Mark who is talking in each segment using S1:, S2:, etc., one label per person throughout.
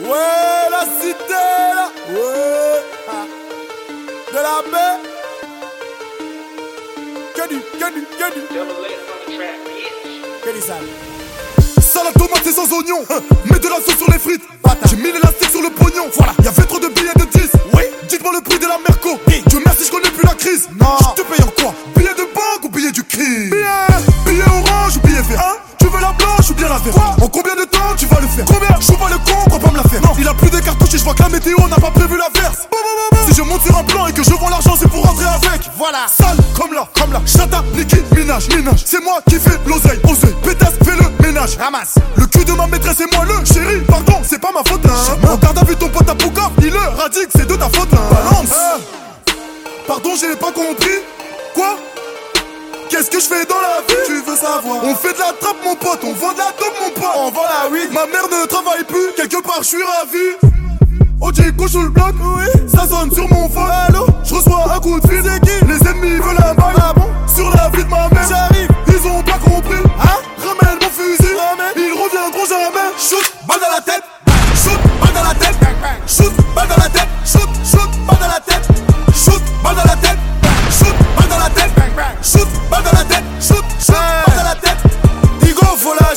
S1: Ouais, la cité là. Ouais. De la paix. Que du, que du, que du. Que du sale.
S2: Salade tomate et sans oignon. Hein. Mets de la sauce sur les frites. J'ai mis l'élastique sur le pognon. Voilà. Y'avait trop de billets de 10.
S1: Oui.
S2: Dites-moi le prix de la Merco. Oui. Dieu merci, je connais plus la crise.
S1: Non.
S2: Je te paye en quoi? Billet de banque ou billet du crime? Billet. Billet orange ou billet vert? Hein? Blanche ou bien la verte En combien de temps tu vas le faire? Combien? Je pas le con, crois pas me la faire. Non Il a plus de cartouches et je vois que la météo n'a pas prévu la verse Si je monte sur un plan et que je vends l'argent c'est pour rentrer avec.
S1: Voilà.
S2: Sale comme là, comme là. Chata, liquide, minage, minage C'est moi qui fais l'oseille, oseille. Pétasse, fais le ménage.
S1: Ramasse.
S2: le cul de ma maîtresse et moi le chéri, pardon, c'est pas ma faute hein. Regarde, a vu ton pote à Pouka, il le radique, c'est de ta faute hein. Balance. Pardon, j'ai pas compris. Quoi? Qu'est-ce que je fais dans la vie Tu veux savoir. On fait de la trappe mon pote, on vend de la dope mon pote.
S1: On vend la weed.
S2: Ma mère ne travaille plus, quelque part je suis ravi. Oh j'ai sous le bloc, oui. Ça sonne sur mon phone, allô Je reçois un coup de fil, Les ennemis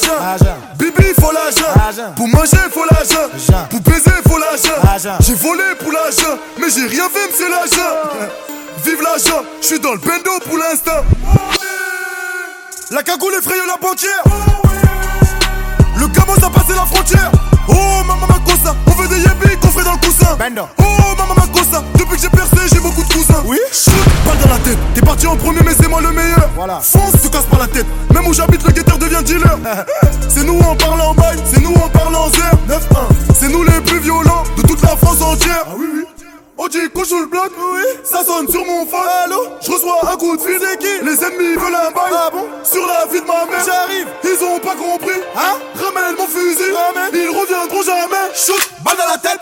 S2: l'argent. Bibi, faut l'argent.
S1: Argent.
S2: Pour manger, faut l'argent.
S1: Argent.
S2: Pour baiser, faut l'argent.
S1: Argent.
S2: J'ai volé pour l'argent Mais j'ai rien fait, monsieur l'argent. Vive l'argent, je suis dans le bendo pour l'instant. La cagoule effraye la banquière. Le gamin a passé la frontière. Oh maman ma On veut des qu'on ferait dans le coussin.
S1: Bendo.
S2: Oh maman ma cosa Depuis que j'ai percé j'ai beaucoup de cousins
S1: Oui.
S2: Shoot, balle dans la tête. T'es parti en premier mais c'est moi le meilleur.
S1: Voilà.
S2: Fonce, te casse pas la tête. Même où j'habite le guetteur devient dealer. C'est nous en parlant en bail. C'est nous en parlant en zère 9-1 C'est nous les plus violents de toute la France entière. Ah oui oui. On dit couche sur le bloc, oui. Ça sonne sur mon phone, allô? Je reçois un coup de fil, qui? Les ennemis veulent un bail,
S1: Ah bon?
S2: Sur la vie de ma mère,
S1: J'arrive.
S2: Ils ont pas compris,
S1: Hein?
S2: Shoot, balle dans la tête